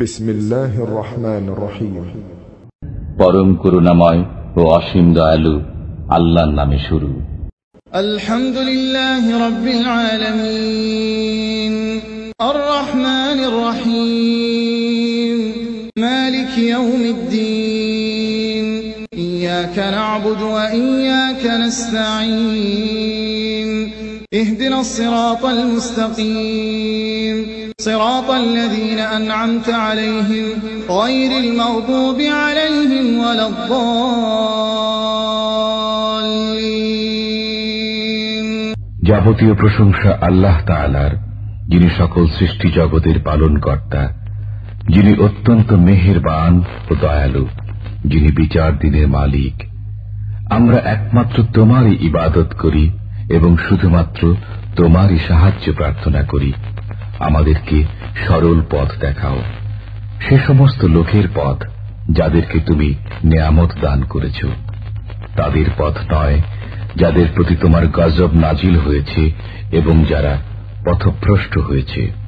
بسم الله الرحمن الرحيم পরম করুণাময় ও অসীম দয়ালু আল্লাহর নামে শুরু الحمد لله رب العالمين الرحمن الرحيم مالك يوم الدين إياك نعبد وإياك نستعين اهدنا الصراط المستقيم صراط الذين أنعمت عليهم غير المغضوب عليهم ولا الضالين যাবতীয় প্রশংসা আল্লাহ তাআলার যিনি সকল সৃষ্টি জগতের পালন কর্তা যিনি অত্যন্ত মেহেরবান ও দয়ালু যিনি বিচার দিনের মালিক আমরা একমাত্র তোমারই ইবাদত করি এবং শুধুমাত্র তোমারই সাহায্য প্রার্থনা করি আমাদেরকে সরল পথ দেখাও। সে সমস্ত লোকের পথ যাদেরকে তুমি নেয়ামত দান করেছ। তাদের পথ নয়, যাদের প্রতি তোমার গজব নাজিল হয়েছে এবং যারা পথভ্রষ্ট হয়েছে।